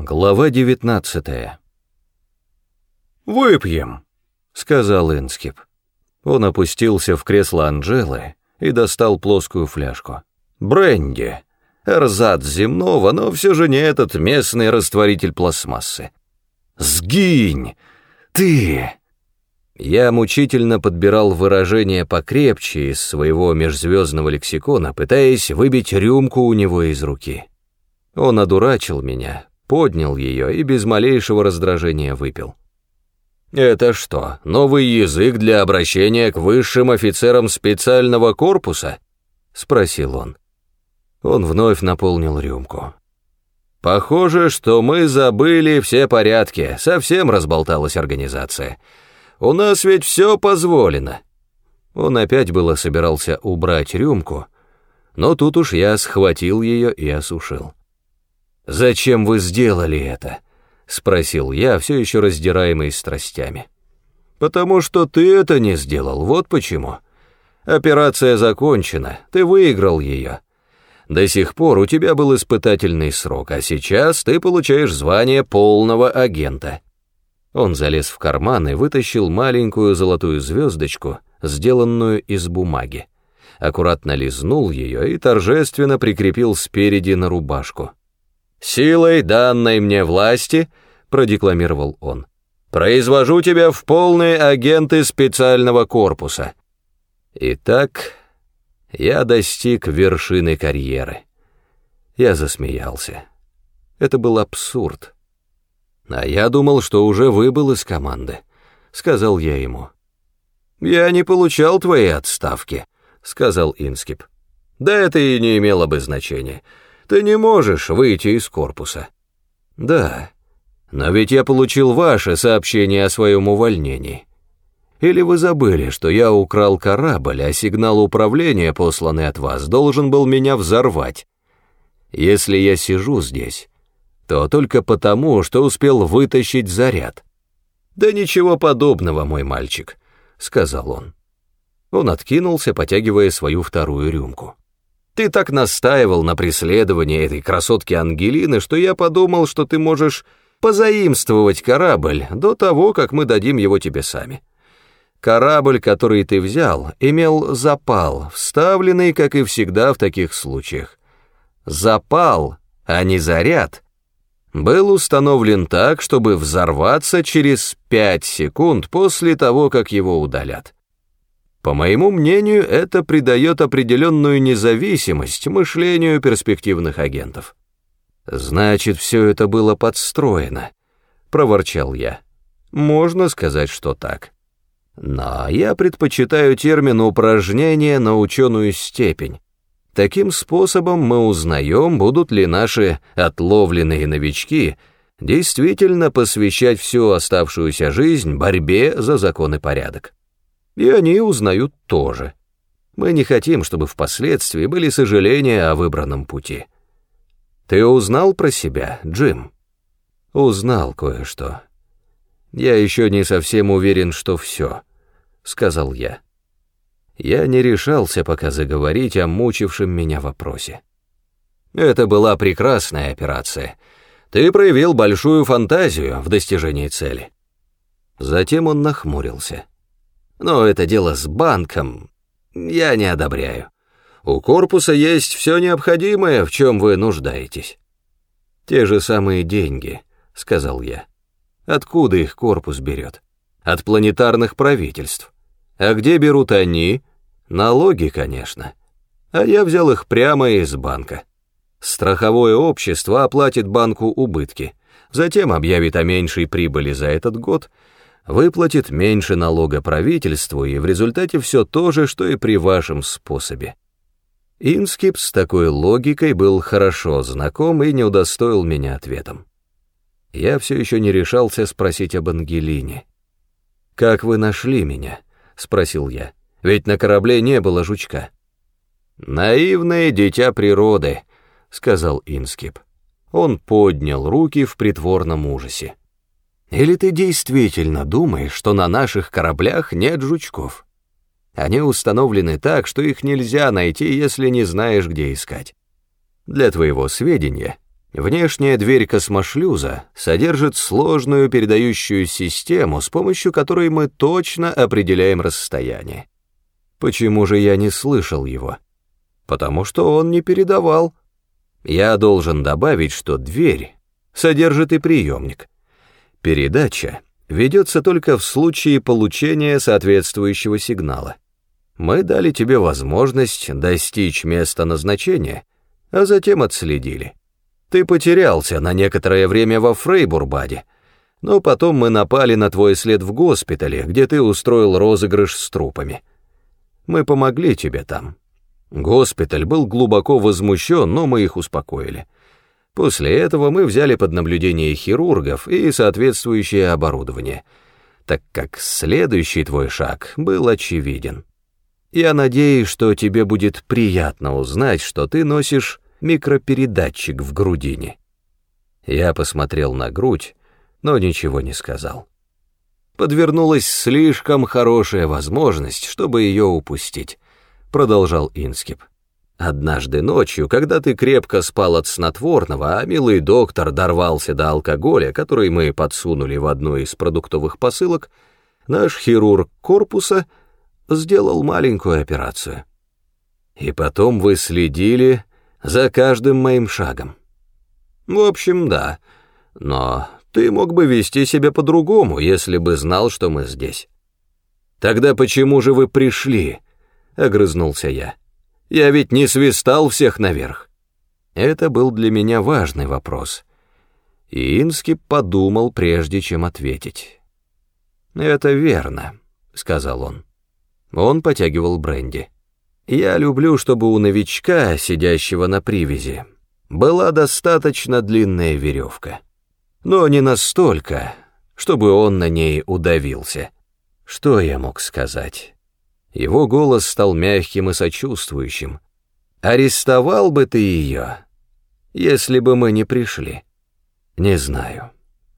Глава 19 «Выпьем», — сказал Инскип. Он опустился в кресло Анжелы и достал плоскую фляжку. «Бренди. Эрзат земного, но все же не этот местный растворитель пластмассы. Сгинь! Ты!» Я мучительно подбирал выражение покрепче из своего межзвездного лексикона, пытаясь выбить рюмку у него из руки. Он одурачил меня, поднял ее и без малейшего раздражения выпил. «Это что, новый язык для обращения к высшим офицерам специального корпуса?» — спросил он. Он вновь наполнил рюмку. «Похоже, что мы забыли все порядки, совсем разболталась организация. У нас ведь все позволено». Он опять было собирался убрать рюмку, но тут уж я схватил ее и осушил. «Зачем вы сделали это?» — спросил я, все еще раздираемый страстями. «Потому что ты это не сделал, вот почему. Операция закончена, ты выиграл ее. До сих пор у тебя был испытательный срок, а сейчас ты получаешь звание полного агента». Он залез в карман и вытащил маленькую золотую звездочку, сделанную из бумаги. Аккуратно лизнул ее и торжественно прикрепил спереди на рубашку. «Силой данной мне власти», — продекламировал он, «произвожу тебя в полные агенты специального корпуса». Итак, я достиг вершины карьеры. Я засмеялся. Это был абсурд. А я думал, что уже выбыл из команды, — сказал я ему. «Я не получал твоей отставки», — сказал Инскип. «Да это и не имело бы значения». Ты не можешь выйти из корпуса. Да, но ведь я получил ваше сообщение о своем увольнении. Или вы забыли, что я украл корабль, а сигнал управления, посланный от вас, должен был меня взорвать? Если я сижу здесь, то только потому, что успел вытащить заряд. Да ничего подобного, мой мальчик, сказал он. Он откинулся, потягивая свою вторую рюмку. Ты так настаивал на преследовании этой красотки Ангелины, что я подумал, что ты можешь позаимствовать корабль до того, как мы дадим его тебе сами. Корабль, который ты взял, имел запал, вставленный, как и всегда в таких случаях. Запал, а не заряд, был установлен так, чтобы взорваться через пять секунд после того, как его удалят. По моему мнению, это придает определенную независимость мышлению перспективных агентов. «Значит, все это было подстроено», — проворчал я. «Можно сказать, что так. Но я предпочитаю термин упражнение на ученую степень. Таким способом мы узнаем, будут ли наши отловленные новички действительно посвящать всю оставшуюся жизнь борьбе за закон и порядок и они узнают тоже. Мы не хотим, чтобы впоследствии были сожаления о выбранном пути. Ты узнал про себя, Джим? Узнал кое-что. Я еще не совсем уверен, что все, сказал я. Я не решался пока заговорить о мучившем меня вопросе. Это была прекрасная операция. Ты проявил большую фантазию в достижении цели. Затем он нахмурился. Но это дело с банком я не одобряю. У корпуса есть все необходимое, в чем вы нуждаетесь. Те же самые деньги, сказал я. Откуда их корпус берет? От планетарных правительств. А где берут они? Налоги, конечно. А я взял их прямо из банка. Страховое общество оплатит банку убытки, затем объявит о меньшей прибыли за этот год — выплатит меньше налога правительству, и в результате все то же, что и при вашем способе. Инскип с такой логикой был хорошо знаком и не удостоил меня ответом. Я все еще не решался спросить об Ангелине. «Как вы нашли меня?» — спросил я. «Ведь на корабле не было жучка». «Наивное дитя природы», — сказал Инскип. Он поднял руки в притворном ужасе. Или ты действительно думаешь, что на наших кораблях нет жучков? Они установлены так, что их нельзя найти, если не знаешь, где искать. Для твоего сведения, Внешняя дверь космошлюза содержит сложную передающую систему, с помощью которой мы точно определяем расстояние. Почему же я не слышал его? Потому что он не передавал. Я должен добавить, что дверь содержит и приемник. Передача ведется только в случае получения соответствующего сигнала. Мы дали тебе возможность достичь места назначения, а затем отследили. Ты потерялся на некоторое время во Фрейбурбаде, но потом мы напали на твой след в госпитале, где ты устроил розыгрыш с трупами. Мы помогли тебе там. Госпиталь был глубоко возмущен, но мы их успокоили. После этого мы взяли под наблюдение хирургов и соответствующее оборудование, так как следующий твой шаг был очевиден. Я надеюсь, что тебе будет приятно узнать, что ты носишь микропередатчик в грудине. Я посмотрел на грудь, но ничего не сказал. Подвернулась слишком хорошая возможность, чтобы ее упустить, продолжал Инскип. Однажды ночью, когда ты крепко спал от снотворного, а милый доктор дорвался до алкоголя, который мы подсунули в одну из продуктовых посылок, наш хирург корпуса сделал маленькую операцию. И потом вы следили за каждым моим шагом. В общем, да, но ты мог бы вести себя по-другому, если бы знал, что мы здесь. Тогда почему же вы пришли? Огрызнулся я. Я ведь не свистал всех наверх. Это был для меня важный вопрос. И Ински подумал, прежде чем ответить. «Это верно», — сказал он. Он потягивал бренди. Я люблю, чтобы у новичка, сидящего на привязи, была достаточно длинная веревка. Но не настолько, чтобы он на ней удавился. Что я мог сказать? Его голос стал мягким и сочувствующим. «Арестовал бы ты ее, если бы мы не пришли?» «Не знаю».